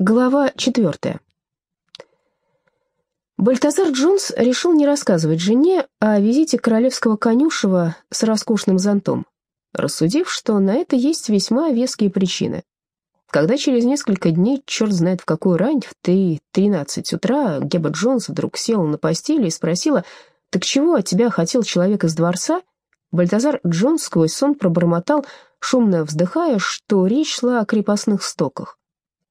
Глава четвертая. Бальтазар Джонс решил не рассказывать жене о визите королевского конюшева с роскошным зонтом, рассудив, что на это есть весьма веские причины. Когда через несколько дней, черт знает в какую рань, в 3.13 утра, Геба Джонс вдруг села на постели и спросила, «Так чего от тебя хотел человек из дворца?» Бальтазар Джонс сквозь сон пробормотал, шумно вздыхая, что речь шла о крепостных стоках.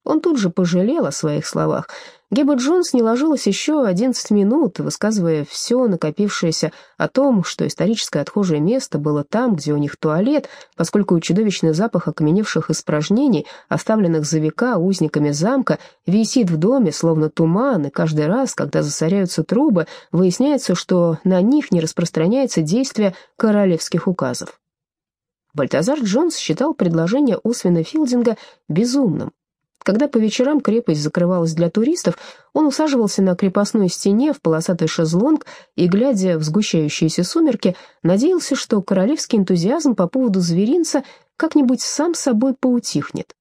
Он тут же пожалел о своих словах. Геба Джонс не ложилась еще 11 минут, высказывая все накопившееся о том, что историческое отхожее место было там, где у них туалет, поскольку чудовищный запах окаменевших испражнений, оставленных за века узниками замка, висит в доме, словно туман, и каждый раз, когда засоряются трубы, выясняется, что на них не распространяется действие королевских указов. Бальтазар Джонс считал предложение Освина Филдинга безумным. Когда по вечерам крепость закрывалась для туристов, он усаживался на крепостной стене в полосатый шезлонг и, глядя в сгущающиеся сумерки, надеялся, что королевский энтузиазм по поводу зверинца как-нибудь сам собой поутихнет.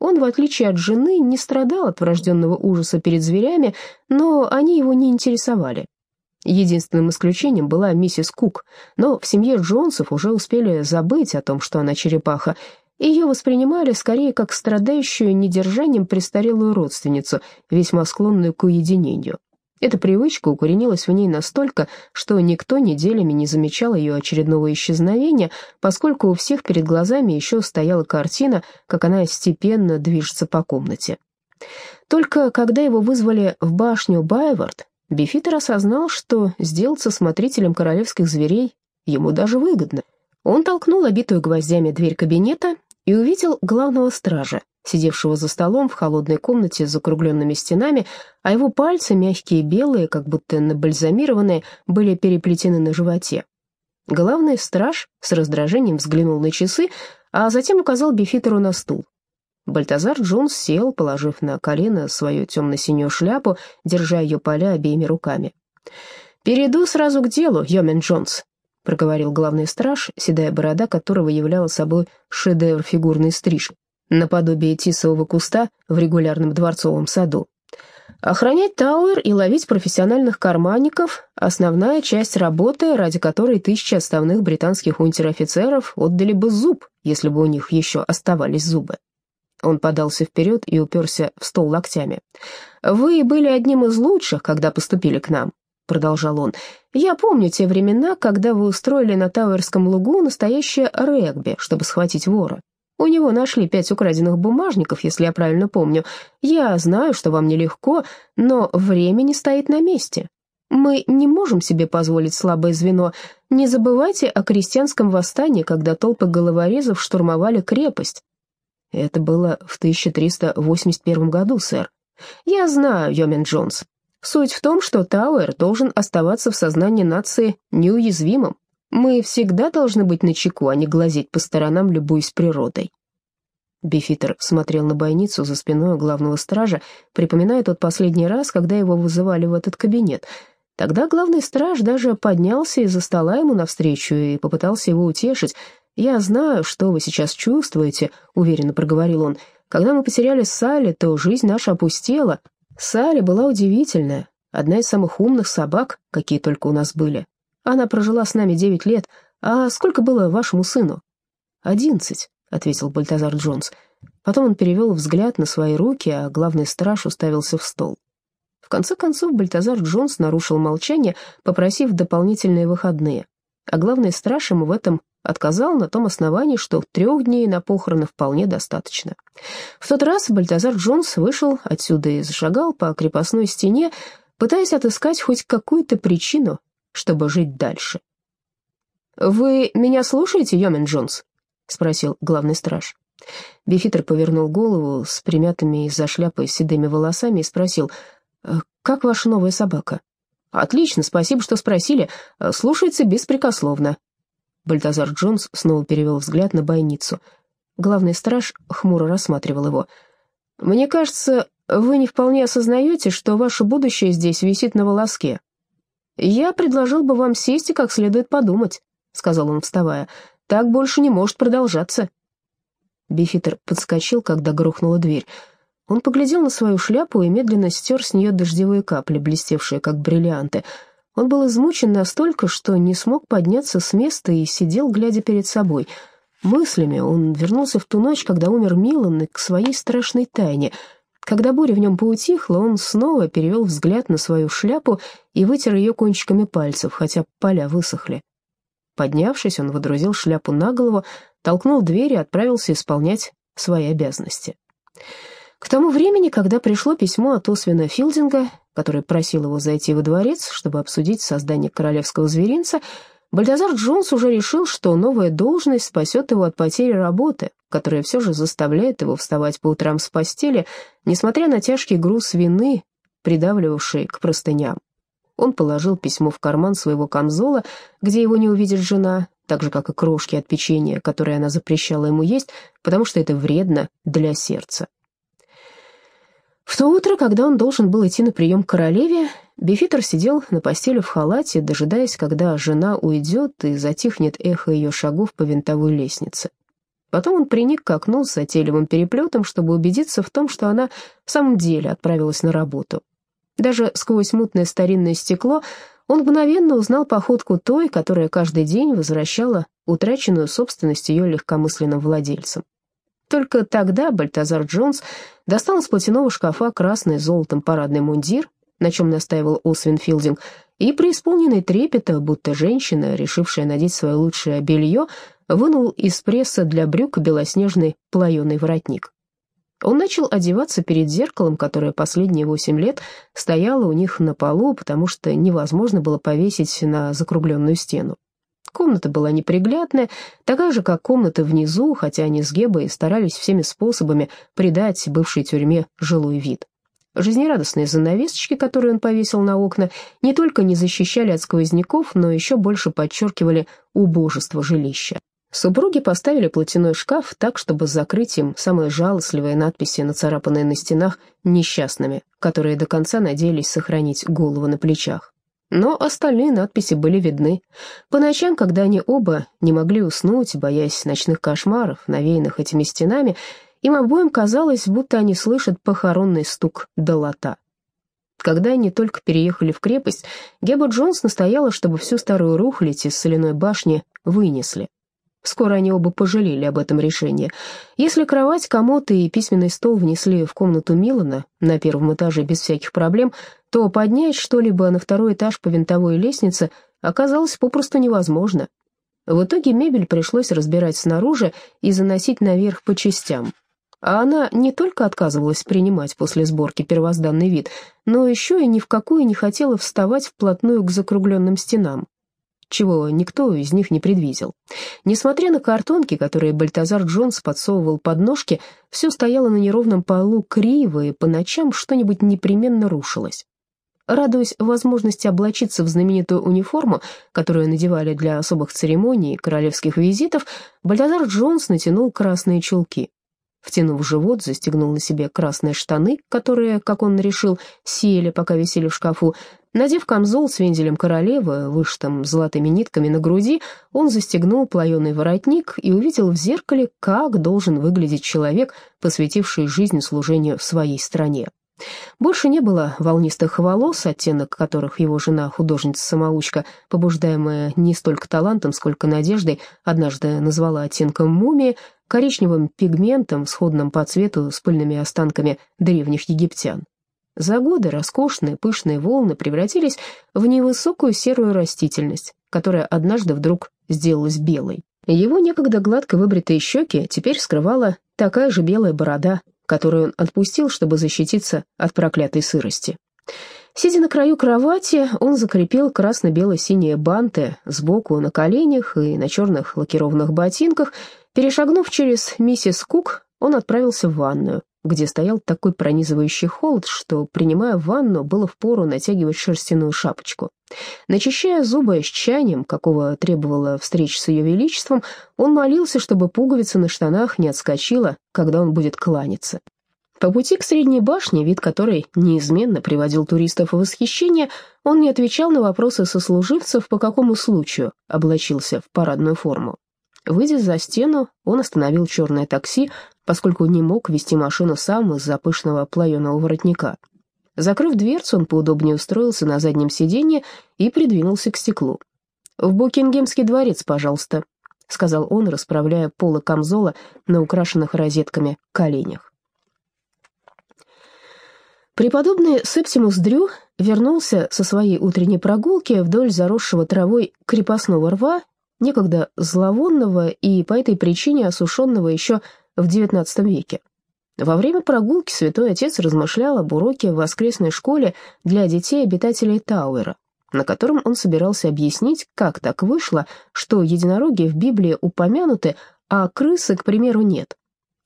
Он, в отличие от жены, не страдал от врожденного ужаса перед зверями, но они его не интересовали. Единственным исключением была миссис Кук, но в семье Джонсов уже успели забыть о том, что она черепаха, ее воспринимали скорее как страдающую недержанием престарелую родственницу, весьма склонную к уединению. Эта привычка укоренилась в ней настолько, что никто неделями не замечал ее очередного исчезновения, поскольку у всех перед глазами еще стояла картина, как она степенно движется по комнате. Только когда его вызвали в башню Байвард, Бифитер осознал, что сделаться смотрителем королевских зверей ему даже выгодно. Он толкнул обитую гвоздями дверь кабинета и увидел главного стража, сидевшего за столом в холодной комнате с закругленными стенами, а его пальцы, мягкие белые, как будто набальзамированные, были переплетены на животе. Главный страж с раздражением взглянул на часы, а затем указал Бифитеру на стул. Бальтазар Джонс сел, положив на колено свою темно-синюю шляпу, держа ее поля обеими руками. «Перейду сразу к делу, Йомен Джонс», проговорил главный страж, седая борода которого являла собой шедевр фигурной стрижки, наподобие тисового куста в регулярном дворцовом саду. Охранять Тауэр и ловить профессиональных карманников – основная часть работы, ради которой тысячи отставных британских унтер-офицеров отдали бы зуб, если бы у них еще оставались зубы. Он подался вперед и уперся в стол локтями. «Вы были одним из лучших, когда поступили к нам продолжал он, «я помню те времена, когда вы устроили на Тауэрском лугу настоящее регби, чтобы схватить вора. У него нашли пять украденных бумажников, если я правильно помню. Я знаю, что вам нелегко, но время не стоит на месте. Мы не можем себе позволить слабое звено. Не забывайте о крестьянском восстании, когда толпы головорезов штурмовали крепость. Это было в 1381 году, сэр. Я знаю, Йомен Джонс, Суть в том, что Тауэр должен оставаться в сознании нации неуязвимым. Мы всегда должны быть начеку, а не глазеть по сторонам, любуясь природой. Бифитер смотрел на бойницу за спиной главного стража, припоминая тот последний раз, когда его вызывали в этот кабинет. Тогда главный страж даже поднялся из-за стола ему навстречу и попытался его утешить. «Я знаю, что вы сейчас чувствуете», — уверенно проговорил он. «Когда мы потеряли Салли, то жизнь наша опустела, Салли была удивительная, одна из самых умных собак, какие только у нас были. Она прожила с нами девять лет. А сколько было вашему сыну? Одиннадцать, ответил Бальтазар Джонс. Потом он перевел взгляд на свои руки, а главный страж уставился в стол. В конце концов Бальтазар Джонс нарушил молчание, попросив дополнительные выходные. А главный страж ему в этом отказал на том основании, что трех дней на похороны вполне достаточно. В тот раз Бальтазар Джонс вышел отсюда и зашагал по крепостной стене, пытаясь отыскать хоть какую-то причину, чтобы жить дальше. «Вы меня слушаете, Йомен Джонс?» — спросил главный страж. Бифитер повернул голову с примятыми из-за шляпы седыми волосами и спросил, «Э, «Как ваша новая собака?» «Отлично, спасибо, что спросили. Слушается беспрекословно», Бальтазар Джонс снова перевел взгляд на бойницу. Главный страж хмуро рассматривал его. «Мне кажется, вы не вполне осознаете, что ваше будущее здесь висит на волоске. Я предложил бы вам сесть и как следует подумать», — сказал он, вставая. «Так больше не может продолжаться». Бифитер подскочил, когда грохнула дверь. Он поглядел на свою шляпу и медленно стер с нее дождевые капли, блестевшие как бриллианты. Он был измучен настолько, что не смог подняться с места и сидел, глядя перед собой. Мыслями он вернулся в ту ночь, когда умер Милан, и к своей страшной тайне. Когда буря в нем поутихла, он снова перевел взгляд на свою шляпу и вытер ее кончиками пальцев, хотя поля высохли. Поднявшись, он водрузил шляпу на голову, толкнул дверь и отправился исполнять свои обязанности. К тому времени, когда пришло письмо от Освина Филдинга, который просил его зайти во дворец, чтобы обсудить создание королевского зверинца, Бальдазар Джонс уже решил, что новая должность спасет его от потери работы, которая все же заставляет его вставать по утрам с постели, несмотря на тяжкий груз вины, придавливавший к простыням. Он положил письмо в карман своего камзола, где его не увидит жена, так же, как и крошки от печенья, которые она запрещала ему есть, потому что это вредно для сердца. В то утро, когда он должен был идти на прием к королеве, Бефитер сидел на постели в халате, дожидаясь, когда жена уйдет и затихнет эхо ее шагов по винтовой лестнице. Потом он приник к окну с затейливым переплетом, чтобы убедиться в том, что она в самом деле отправилась на работу. Даже сквозь мутное старинное стекло он мгновенно узнал походку той, которая каждый день возвращала утраченную собственность ее легкомысленным владельцам. Только тогда Бальтазар Джонс достал из платяного шкафа красный золотом парадный мундир, на чем настаивал Освин Филдинг, и, преисполненный трепета, будто женщина, решившая надеть свое лучшее белье, вынул из пресса для брюк белоснежный плаеный воротник. Он начал одеваться перед зеркалом, которое последние восемь лет стояло у них на полу, потому что невозможно было повесить на закругленную стену. Комната была неприглядная, такая же, как комната внизу, хотя они с Гебой старались всеми способами придать бывшей тюрьме жилой вид. Жизнерадостные занавесочки, которые он повесил на окна, не только не защищали от сквозняков, но еще больше подчеркивали убожество жилища. Супруги поставили платяной шкаф так, чтобы закрыть им самые жалостливые надписи, нацарапанные на стенах несчастными, которые до конца надеялись сохранить голову на плечах. Но остальные надписи были видны. По ночам, когда они оба не могли уснуть, боясь ночных кошмаров, навеянных этими стенами, им обоим казалось, будто они слышат похоронный стук долота. Когда они только переехали в крепость, Геба Джонс настояла, чтобы всю старую рухлядь из соляной башни вынесли. Скоро они оба пожалели об этом решении. Если кровать, комод и письменный стол внесли в комнату Милана на первом этаже без всяких проблем, то поднять что-либо на второй этаж по винтовой лестнице оказалось попросту невозможно. В итоге мебель пришлось разбирать снаружи и заносить наверх по частям. А она не только отказывалась принимать после сборки первозданный вид, но еще и ни в какую не хотела вставать вплотную к закругленным стенам чего никто из них не предвидел. Несмотря на картонки, которые Бальтазар Джонс подсовывал под ножки, все стояло на неровном полу криво, и по ночам что-нибудь непременно рушилось. Радуясь возможности облачиться в знаменитую униформу, которую надевали для особых церемоний и королевских визитов, Бальтазар Джонс натянул красные чулки. Втянув живот, застегнул на себе красные штаны, которые, как он решил, сели, пока висели в шкафу. Надев камзол с вензелем королевы, вышитым золотыми нитками на груди, он застегнул плаеный воротник и увидел в зеркале, как должен выглядеть человек, посвятивший жизнь служению своей стране. Больше не было волнистых волос, оттенок которых его жена, художница-самоучка, побуждаемая не столько талантом, сколько надеждой, однажды назвала оттенком мумии, коричневым пигментом, сходным по цвету с пыльными останками древних египтян. За годы роскошные пышные волны превратились в невысокую серую растительность, которая однажды вдруг сделалась белой. Его некогда гладко выбритые щеки теперь скрывала такая же белая борода, которую он отпустил, чтобы защититься от проклятой сырости. Сидя на краю кровати, он закрепил красно-бело-синие банты сбоку на коленях и на черных лакированных ботинках. Перешагнув через миссис Кук, он отправился в ванную, где стоял такой пронизывающий холод, что, принимая ванну, было впору натягивать шерстяную шапочку. Начищая зубы с чаянием, какого требовала встреча с ее величеством, он молился, чтобы пуговица на штанах не отскочила, когда он будет кланяться. По пути к средней башне, вид которой неизменно приводил туристов в восхищение, он не отвечал на вопросы сослуживцев, по какому случаю облачился в парадную форму. Выйдя за стену, он остановил черное такси поскольку не мог вести машину сам из-за пышного плаеного воротника. Закрыв дверцу, он поудобнее устроился на заднем сиденье и придвинулся к стеклу. «В Букингемский дворец, пожалуйста», — сказал он, расправляя полы камзола на украшенных розетками коленях. Преподобный Септимус Дрю вернулся со своей утренней прогулки вдоль заросшего травой крепостного рва, некогда зловонного и по этой причине осушенного еще в XIX веке. Во время прогулки святой отец размышлял об уроке в воскресной школе для детей обитателей Тауэра, на котором он собирался объяснить, как так вышло, что единороги в Библии упомянуты, а крысы, к примеру, нет.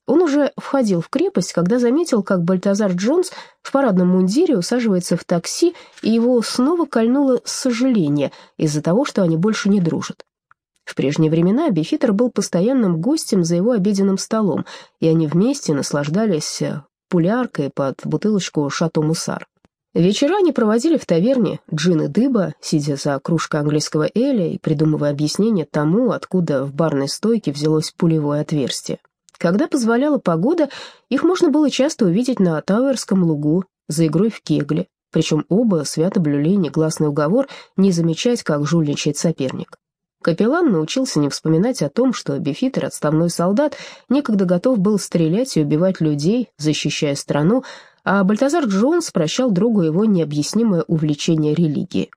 Он уже входил в крепость, когда заметил, как Бальтазар Джонс в парадном мундире усаживается в такси, и его снова кольнуло сожаление из-за того, что они больше не дружат. В прежние времена Бифитер был постоянным гостем за его обеденным столом, и они вместе наслаждались пуляркой под бутылочку «Шато Мусар». Вечера они проводили в таверне джин и дыба, сидя за кружкой английского эля и придумывая объяснение тому, откуда в барной стойке взялось пулевое отверстие. Когда позволяла погода, их можно было часто увидеть на Тауэрском лугу за игрой в кегли, причем оба свято блюли негласный уговор не замечать, как жульничает соперник. Капеллан научился не вспоминать о том, что Бифитер, отставной солдат, некогда готов был стрелять и убивать людей, защищая страну, а Бальтазар Джонс прощал другу его необъяснимое увлечение религией.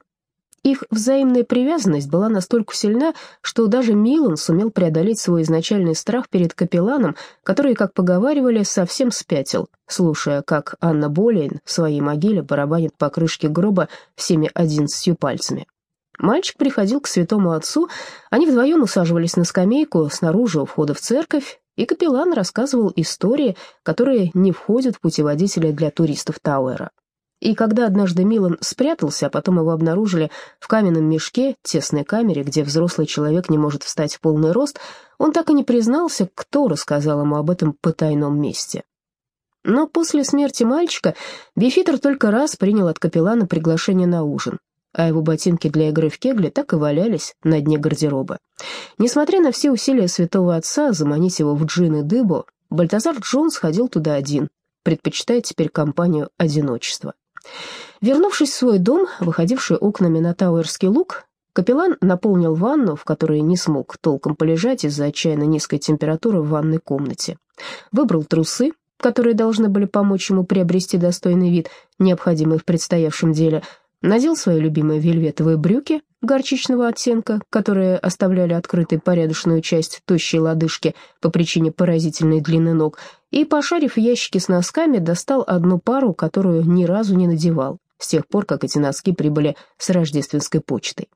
Их взаимная привязанность была настолько сильна, что даже Милан сумел преодолеть свой изначальный страх перед капелланом, который, как поговаривали, совсем спятил, слушая, как Анна Болейн в своей могиле барабанит по крышке гроба всеми одиннадцатью пальцами. Мальчик приходил к святому отцу, они вдвоем усаживались на скамейку снаружи у входа в церковь, и капеллан рассказывал истории, которые не входят в путеводители для туристов Тауэра. И когда однажды Милан спрятался, а потом его обнаружили в каменном мешке, тесной камере, где взрослый человек не может встать в полный рост, он так и не признался, кто рассказал ему об этом потайном месте. Но после смерти мальчика Бифитер только раз принял от капеллана приглашение на ужин а его ботинки для игры в кегли так и валялись на дне гардероба. Несмотря на все усилия святого отца заманить его в джин и дыбу, Бальтазар Джонс ходил туда один, предпочитая теперь компанию одиночества. Вернувшись в свой дом, выходивший окнами на Тауэрский луг, капеллан наполнил ванну, в которой не смог толком полежать из-за отчаянно низкой температуры в ванной комнате. Выбрал трусы, которые должны были помочь ему приобрести достойный вид, необходимый в предстоявшем деле – надел свои любимые вельветовые брюки горчичного оттенка, которые оставляли открытой порядочную часть тощей лодыжки по причине поразительной длины ног, и, пошарив в ящике с носками, достал одну пару, которую ни разу не надевал, с тех пор, как эти носки прибыли с рождественской почтой.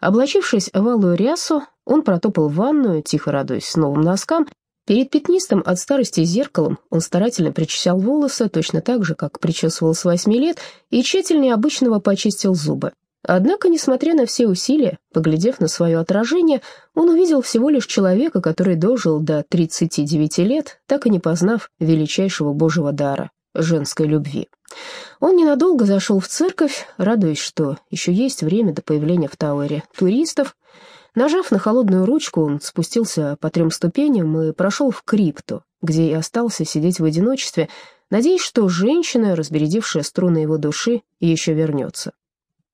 Облачившись в алую рясу, он протопал ванную, тихо радуясь новым носкам, Перед пятнистым от старости зеркалом он старательно причесал волосы, точно так же, как причесывал с восьми лет, и тщательнее обычного почистил зубы. Однако, несмотря на все усилия, поглядев на свое отражение, он увидел всего лишь человека, который дожил до 39 лет, так и не познав величайшего божьего дара — женской любви. Он ненадолго зашел в церковь, радуясь, что еще есть время до появления в Тауэре туристов, Нажав на холодную ручку, он спустился по трем ступеням и прошел в крипту, где и остался сидеть в одиночестве, надеясь, что женщина, разбередившая струны его души, еще вернется.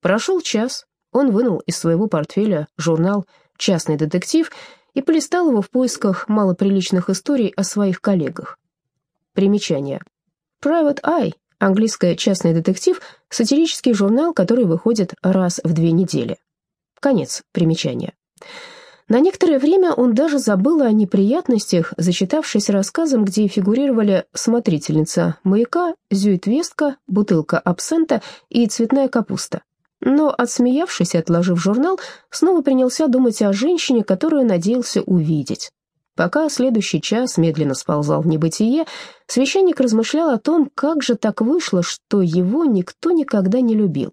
Прошел час, он вынул из своего портфеля журнал «Частный детектив» и полистал его в поисках малоприличных историй о своих коллегах. Примечание. Private Eye, английский частный детектив, сатирический журнал, который выходит раз в две недели. Конец примечания. На некоторое время он даже забыл о неприятностях, зачитавшись рассказом, где фигурировали смотрительница маяка, зюитвестка, бутылка абсента и цветная капуста. Но, отсмеявшись и отложив журнал, снова принялся думать о женщине, которую надеялся увидеть. Пока следующий час медленно сползал в небытие, священник размышлял о том, как же так вышло, что его никто никогда не любил.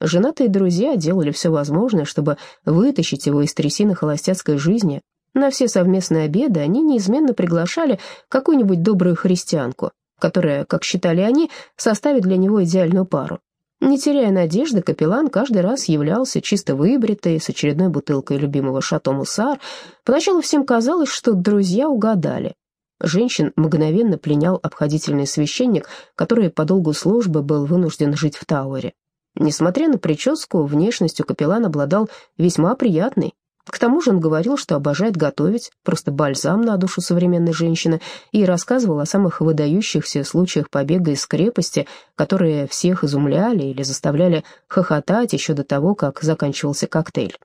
Женатые друзья делали все возможное, чтобы вытащить его из трясины холостяцкой жизни. На все совместные обеды они неизменно приглашали какую-нибудь добрую христианку, которая, как считали они, составит для него идеальную пару. Не теряя надежды, капеллан каждый раз являлся чисто выбритый, с очередной бутылкой любимого шато Муссар. Поначалу всем казалось, что друзья угадали. Женщин мгновенно пленял обходительный священник, который по долгу службы был вынужден жить в Тауэре. Несмотря на прическу, внешностью капеллан обладал весьма приятной. К тому же он говорил, что обожает готовить, просто бальзам на душу современной женщины, и рассказывал о самых выдающихся случаях побега из крепости, которые всех изумляли или заставляли хохотать еще до того, как заканчивался коктейль.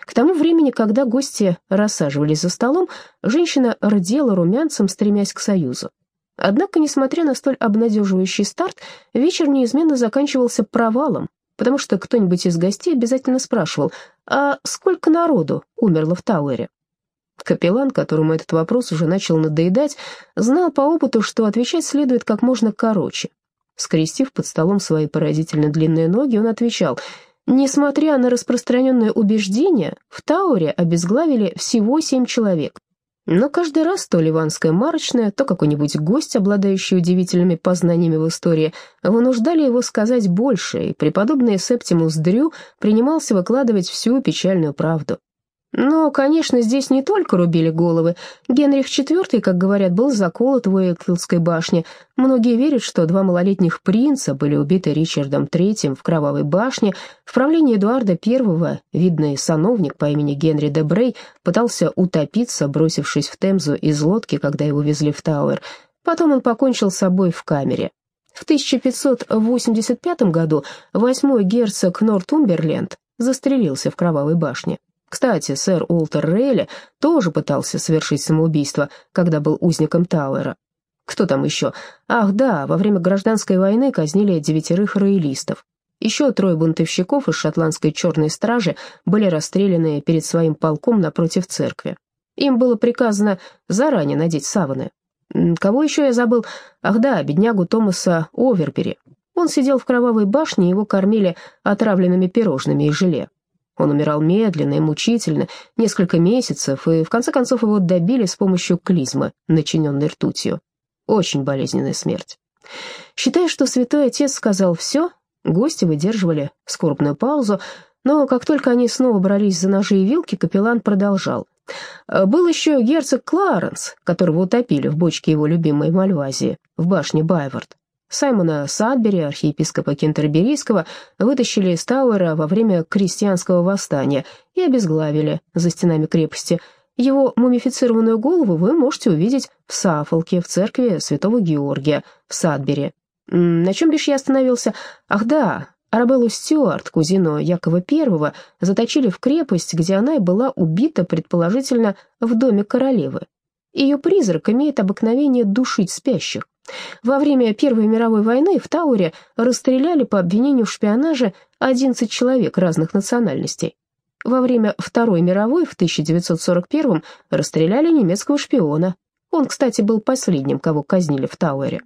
К тому времени, когда гости рассаживались за столом, женщина рдела румянцем, стремясь к союзу. Однако, несмотря на столь обнадеживающий старт, вечер неизменно заканчивался провалом, потому что кто-нибудь из гостей обязательно спрашивал, а сколько народу умерло в Тауэре? Капеллан, которому этот вопрос уже начал надоедать, знал по опыту, что отвечать следует как можно короче. Скрестив под столом свои поразительно длинные ноги, он отвечал, несмотря на распространенное убеждение, в Тауэре обезглавили всего семь человек. Но каждый раз то ливанская марочная, то какой-нибудь гость, обладающий удивительными познаниями в истории, вынуждали его сказать больше, и преподобный Септимус Дрю принимался выкладывать всю печальную правду. Но, конечно, здесь не только рубили головы. Генрих IV, как говорят, был заколот в Уэйклской башне. Многие верят, что два малолетних принца были убиты Ричардом III в Кровавой башне. В правлении Эдуарда I видный сановник по имени Генри де Брей пытался утопиться, бросившись в Темзу из лодки, когда его везли в Тауэр. Потом он покончил с собой в камере. В 1585 году восьмой герцог Нортумберленд застрелился в Кровавой башне. Кстати, сэр Уолтер Рейли тоже пытался совершить самоубийство, когда был узником Тауэра. Кто там еще? Ах, да, во время гражданской войны казнили девятерых роялистов. Еще трое бунтовщиков из шотландской черной стражи были расстреляны перед своим полком напротив церкви. Им было приказано заранее надеть саваны. Кого еще я забыл? Ах да, беднягу Томаса Овербери. Он сидел в кровавой башне, его кормили отравленными пирожными и желе. Он умирал медленно и мучительно, несколько месяцев, и в конце концов его добили с помощью клизмы, начиненной ртутью. Очень болезненная смерть. Считая, что святой отец сказал все, гости выдерживали скорбную паузу, но как только они снова брались за ножи и вилки, капеллан продолжал. Был еще герцог Кларенс, которого утопили в бочке его любимой Мальвазии, в башне Байвард. Саймона Садбери, архиепископа Кентерберийского, вытащили из Тауэра во время крестьянского восстания и обезглавили за стенами крепости. Его мумифицированную голову вы можете увидеть в Сафолке, в церкви святого Георгия, в Садбери. На чем бишь я остановился? Ах да, Арабеллу Стюарт, кузину Якова I, заточили в крепость, где она и была убита, предположительно, в доме королевы. Ее призрак имеет обыкновение душить спящих. Во время Первой мировой войны в Тауре расстреляли по обвинению в шпионаже 11 человек разных национальностей. Во время Второй мировой в 1941 расстреляли немецкого шпиона. Он, кстати, был последним, кого казнили в Тауэре.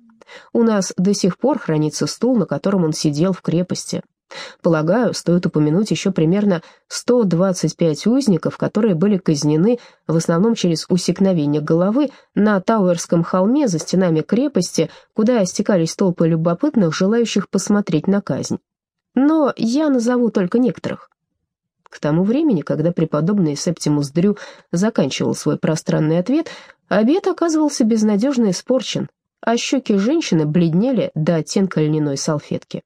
У нас до сих пор хранится стул, на котором он сидел в крепости. Полагаю, стоит упомянуть еще примерно 125 узников, которые были казнены в основном через усекновение головы на Тауэрском холме за стенами крепости, куда стекались толпы любопытных, желающих посмотреть на казнь. Но я назову только некоторых. К тому времени, когда преподобный Септимус Дрю заканчивал свой пространный ответ, обед оказывался безнадежно испорчен, а щеки женщины бледнели до оттенка льняной салфетки.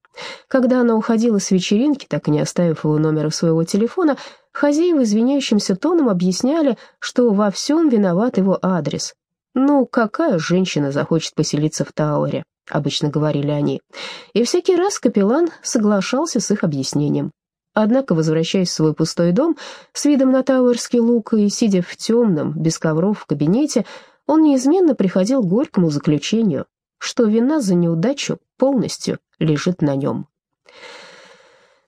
Когда она уходила с вечеринки, так и не оставив его номера своего телефона, хозяева извиняющимся тоном объясняли, что во всем виноват его адрес. «Ну, какая женщина захочет поселиться в Тауэре?» — обычно говорили они. И всякий раз капеллан соглашался с их объяснением. Однако, возвращаясь в свой пустой дом, с видом на Тауэрский луг и сидя в темном, без ковров в кабинете, он неизменно приходил к горькому заключению, что вина за неудачу полностью лежит на нем.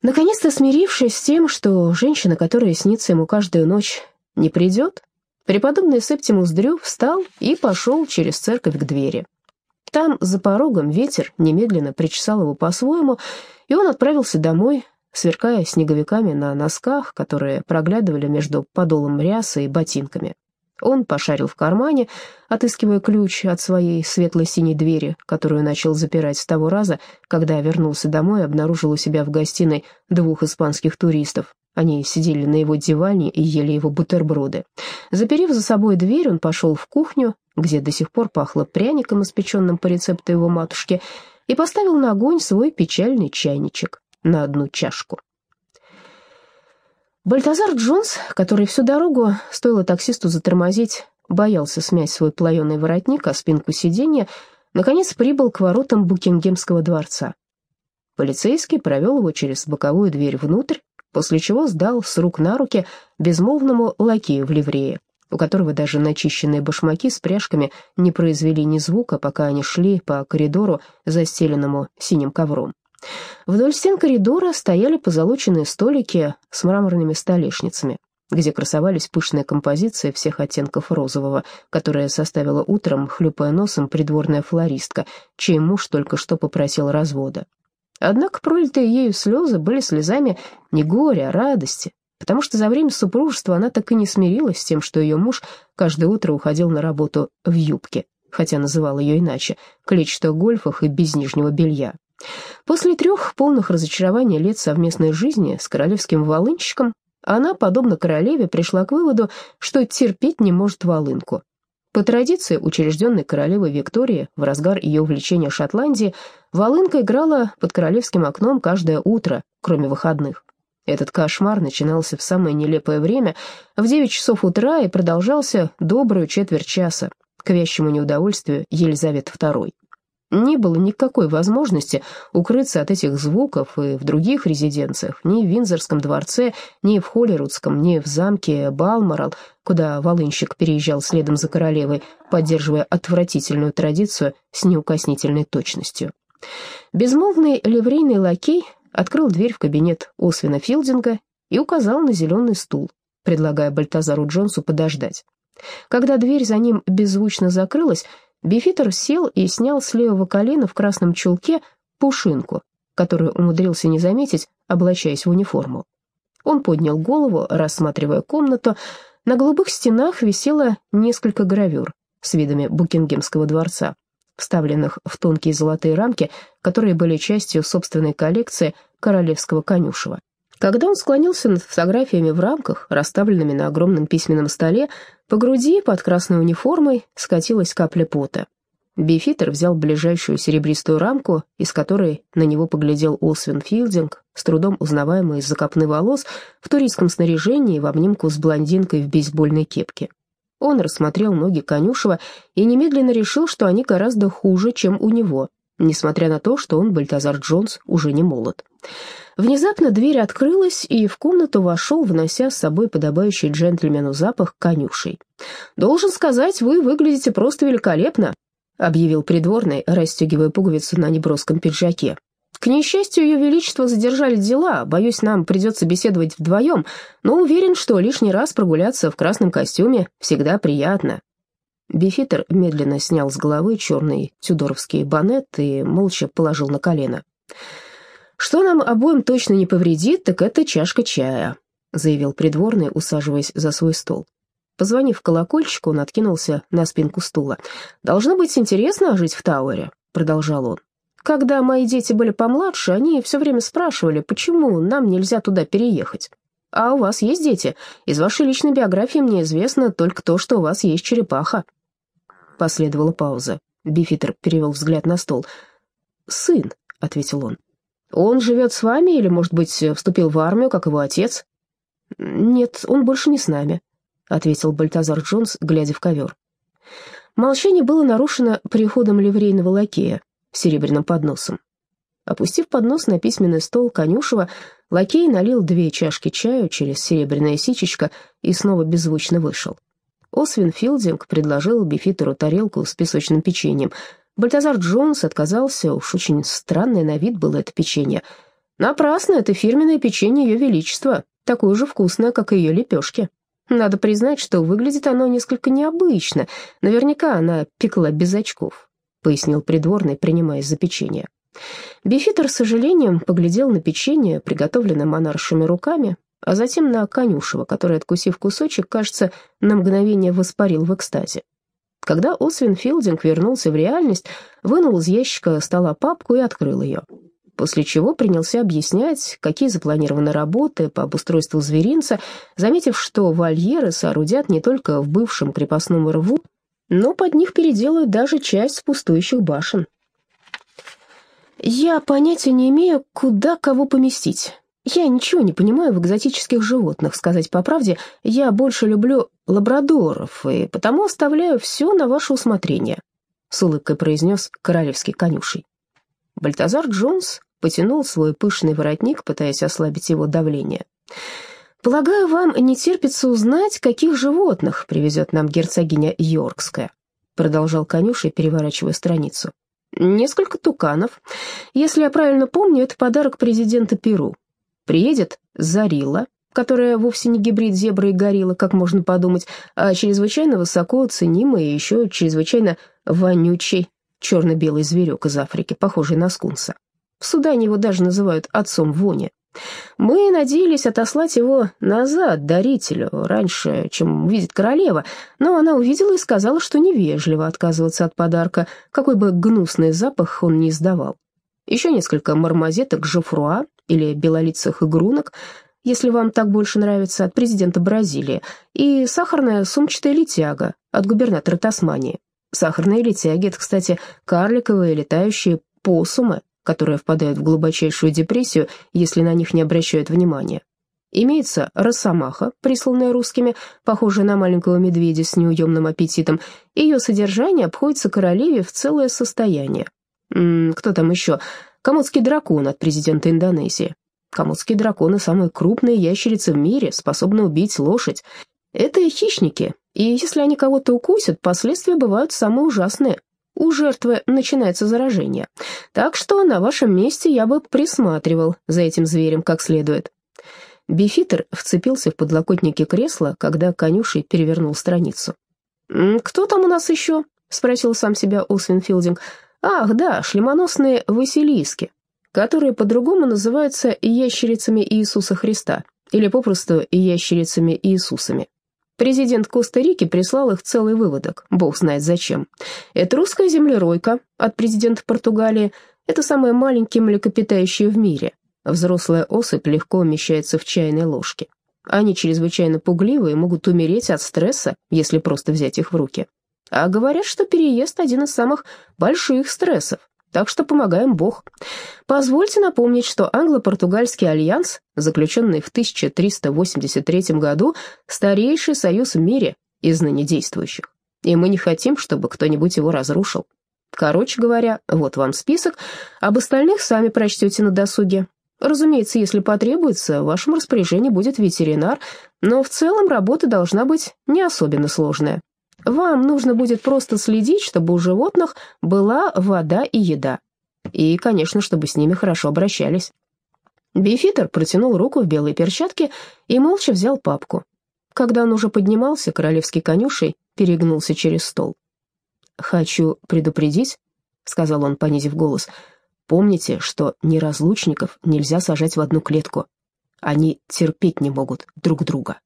Наконец-то смирившись с тем, что женщина, которая снится ему каждую ночь, не придет, преподобный Септимус Дрю встал и пошел через церковь к двери. Там, за порогом, ветер немедленно причесал его по-своему, и он отправился домой, сверкая снеговиками на носках, которые проглядывали между подолом рясы и ботинками. Он пошарил в кармане, отыскивая ключ от своей светло-синей двери, которую начал запирать с того раза, когда вернулся домой и обнаружил у себя в гостиной двух испанских туристов. Они сидели на его диване и ели его бутерброды. Заперев за собой дверь, он пошел в кухню, где до сих пор пахло пряником, испеченным по рецепту его матушки, и поставил на огонь свой печальный чайничек на одну чашку. Бальтазар Джонс, который всю дорогу, стоило таксисту затормозить, боялся смять свой плаеный воротник о спинку сиденья, наконец прибыл к воротам Букингемского дворца. Полицейский провел его через боковую дверь внутрь, после чего сдал с рук на руки безмолвному лакею в ливрее, у которого даже начищенные башмаки с пряжками не произвели ни звука, пока они шли по коридору, застеленному синим ковром. Вдоль стен коридора стояли позолоченные столики с мраморными столешницами, где красовались пышные композиции всех оттенков розового, которые составила утром, хлюпая носом, придворная флористка, чей муж только что попросил развода. Однако пролитые ею слезы были слезами не горя, а радости, потому что за время супружества она так и не смирилась с тем, что ее муж каждое утро уходил на работу в юбке, хотя называл ее иначе, клетчатых гольфах и без нижнего белья. После трех полных разочарований лет совместной жизни с королевским волынщиком она, подобно королеве, пришла к выводу, что терпеть не может волынку. По традиции, учрежденной королевой Виктории, в разгар ее увлечения Шотландии, волынка играла под королевским окном каждое утро, кроме выходных. Этот кошмар начинался в самое нелепое время, в 9 часов утра и продолжался добрую четверть часа, к вящему неудовольствию Елизаветы II. Не было никакой возможности укрыться от этих звуков и в других резиденциях, ни в Винзорском дворце, ни в Холлерудском, ни в замке Балморал, куда волынщик переезжал следом за королевой, поддерживая отвратительную традицию с неукоснительной точностью. Безмолвный ливрейный лакей открыл дверь в кабинет Освина Филдинга и указал на зеленый стул, предлагая Бальтазару Джонсу подождать. Когда дверь за ним беззвучно закрылась, Бифитер сел и снял с левого колена в красном чулке пушинку, которую умудрился не заметить, облачаясь в униформу. Он поднял голову, рассматривая комнату. На голубых стенах висело несколько гравюр с видами Букингемского дворца, вставленных в тонкие золотые рамки, которые были частью собственной коллекции королевского конюшева. Когда он склонился над фотографиями в рамках, расставленными на огромном письменном столе, по груди под красной униформой скатилась капля пота. Бифитер взял ближайшую серебристую рамку, из которой на него поглядел Освин Филдинг, с трудом узнаваемый из-за копны волос, в туристском снаряжении в обнимку с блондинкой в бейсбольной кепке. Он рассмотрел ноги Конюшева и немедленно решил, что они гораздо хуже, чем у него, несмотря на то, что он, Бальтазар Джонс, уже не молод. Внезапно дверь открылась, и в комнату вошел, внося с собой подобающий джентльмену запах конюшей. «Должен сказать, вы выглядите просто великолепно», — объявил придворный, расстегивая пуговицу на неброском пиджаке. «К несчастью, ее величество задержали дела, боюсь, нам придется беседовать вдвоем, но уверен, что лишний раз прогуляться в красном костюме всегда приятно». Бифитер медленно снял с головы черный тюдоровский банет и молча положил на колено. «Что нам обоим точно не повредит, так это чашка чая», заявил придворный, усаживаясь за свой стол. Позвонив колокольчику, он откинулся на спинку стула. «Должно быть интересно жить в Тауэре», — продолжал он. «Когда мои дети были помладше, они все время спрашивали, почему нам нельзя туда переехать. А у вас есть дети? Из вашей личной биографии мне известно только то, что у вас есть черепаха». Последовала пауза. Бифитер перевел взгляд на стол. «Сын», — ответил он. Он живет с вами или, может быть, вступил в армию, как его отец?» «Нет, он больше не с нами», — ответил Бальтазар Джонс, глядя в ковер. Молчание было нарушено приходом ливрейного лакея с серебряным подносом. Опустив поднос на письменный стол конюшева, лакей налил две чашки чаю через серебряное сичечко и снова беззвучно вышел. Освин Филдинг предложил Бифитеру тарелку с песочным печеньем, Бальтазар Джонс отказался, уж очень странное на вид было это печенье. Напрасно, это фирменное печенье Ее Величества, такое же вкусное, как и ее лепешки. Надо признать, что выглядит оно несколько необычно. Наверняка она пекла без очков», — пояснил придворный, принимаясь за печенье. Бифитер с сожалением поглядел на печенье, приготовленное монаршими руками, а затем на конюшева, который, откусив кусочек, кажется, на мгновение воспарил в экстазе. Когда Освин Филдинг вернулся в реальность, вынул из ящика стола папку и открыл ее. После чего принялся объяснять, какие запланированы работы по обустройству зверинца, заметив, что вольеры соорудят не только в бывшем крепостном рву, но под них переделают даже часть пустующих башен. Я понятия не имею, куда кого поместить. Я ничего не понимаю в экзотических животных, сказать по правде. Я больше люблю лабрадоров, и потому оставляю все на ваше усмотрение», — с улыбкой произнес королевский конюшей. Бальтазар Джонс потянул свой пышный воротник, пытаясь ослабить его давление. «Полагаю, вам не терпится узнать, каких животных привезет нам герцогиня Йоркская», продолжал конюшей, переворачивая страницу. «Несколько туканов. Если я правильно помню, это подарок президента Перу. Приедет Зарила, которая вовсе не гибрид зебры и горилла, как можно подумать, а чрезвычайно высоко оценимый и еще чрезвычайно вонючий черно-белый зверек из Африки, похожий на скунса. В Судане его даже называют отцом вони. Мы надеялись отослать его назад, дарителю, раньше, чем увидит королева, но она увидела и сказала, что невежливо отказываться от подарка, какой бы гнусный запах он ни издавал. Еще несколько мармозеток Жофруа или белолицых игрунок, если вам так больше нравится, от президента Бразилии, и сахарная сумчатая летяга от губернатора Тасмании. Сахарные летяги — это, кстати, карликовые летающие посумы, которые впадают в глубочайшую депрессию, если на них не обращают внимания. Имеется росомаха, присланная русскими, похожая на маленького медведя с неуемным аппетитом. Ее содержание обходится королеве в целое состояние. М -м, кто там еще? Комодский дракон от президента Индонезии. Комодские драконы – самые крупные ящерицы в мире, способны убить лошадь. Это хищники, и если они кого-то укусят, последствия бывают самые ужасные у жертвы начинается заражение. Так что на вашем месте я бы присматривал за этим зверем как следует». Бифитер вцепился в подлокотники кресла, когда конюшей перевернул страницу. «Кто там у нас еще?» — спросил сам себя Освинфилдинг. «Ах, да, шлемоносные Василиски, которые по-другому называются ящерицами Иисуса Христа, или попросту ящерицами Иисусами. Президент Коста-Рики прислал их целый выводок, бог знает зачем. Это русская землеройка от президента Португалии. Это самое маленькие млекопитающие в мире. Взрослая особь легко умещается в чайной ложке. Они чрезвычайно пугливые и могут умереть от стресса, если просто взять их в руки. А говорят, что переезд – один из самых больших стрессов так что помогаем Бог. Позвольте напомнить, что англо-португальский альянс, заключенный в 1383 году, старейший союз в мире из ныне действующих, и мы не хотим, чтобы кто-нибудь его разрушил. Короче говоря, вот вам список, об остальных сами прочтете на досуге. Разумеется, если потребуется, в вашем распоряжении будет ветеринар, но в целом работа должна быть не особенно сложная. Вам нужно будет просто следить, чтобы у животных была вода и еда. И, конечно, чтобы с ними хорошо обращались. Бифитер протянул руку в белой перчатке и молча взял папку. Когда он уже поднимался, королевский конюшей перегнулся через стол. «Хочу предупредить», — сказал он, понизив голос, — «помните, что неразлучников нельзя сажать в одну клетку. Они терпеть не могут друг друга».